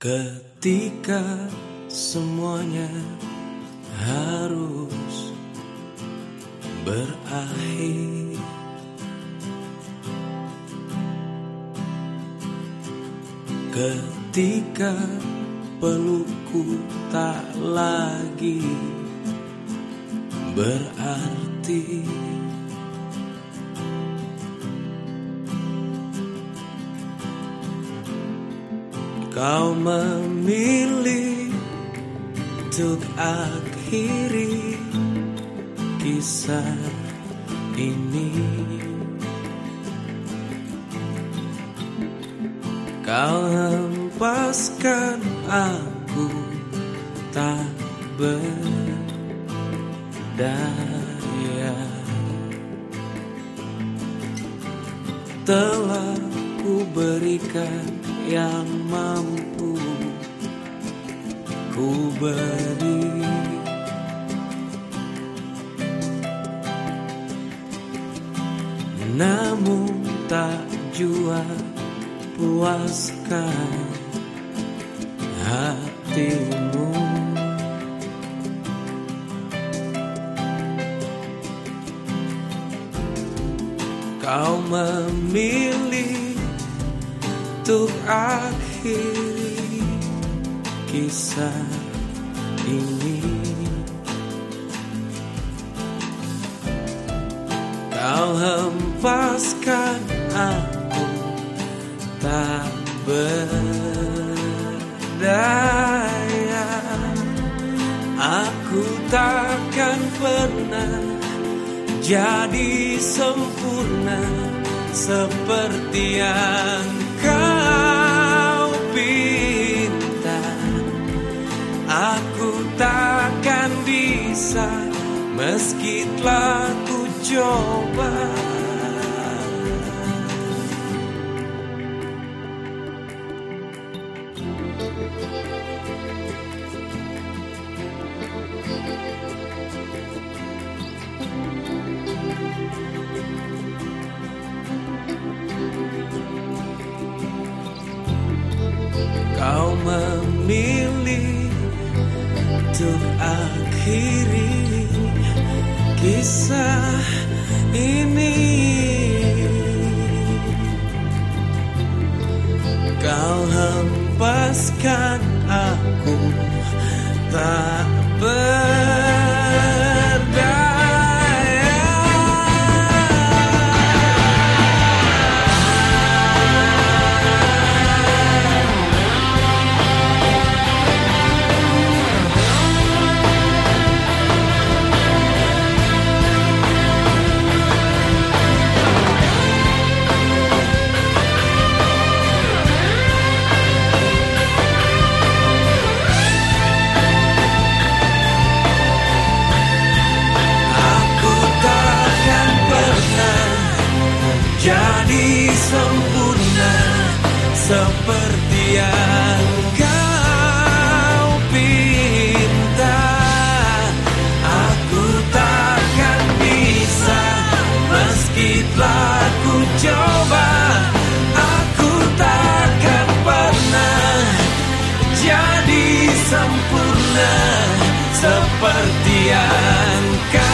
Ketika semuanya harus berakhir. Ketika pelukku tak lagi berarti Kau memilih untuk akhiri kisah ini. Kau hempaskan aku tak berdaya. Telah ku berikan yang mampu ku beri. Namun tak jua puaskan hatimu. Kau memilih untuk akhiri kisah ini. Kau hempaskan aku tak berdaya. Aku takkan pernah jadi sempurna seperti yang meski telah ku coba. Kau memilih untuk akhiri kisah ini Kau hempaskan aku. Tak sempurna seperti yang kau pinta. Aku takkan bisa meski telah ku coba. Aku takkan pernah jadi sempurna seperti yang kau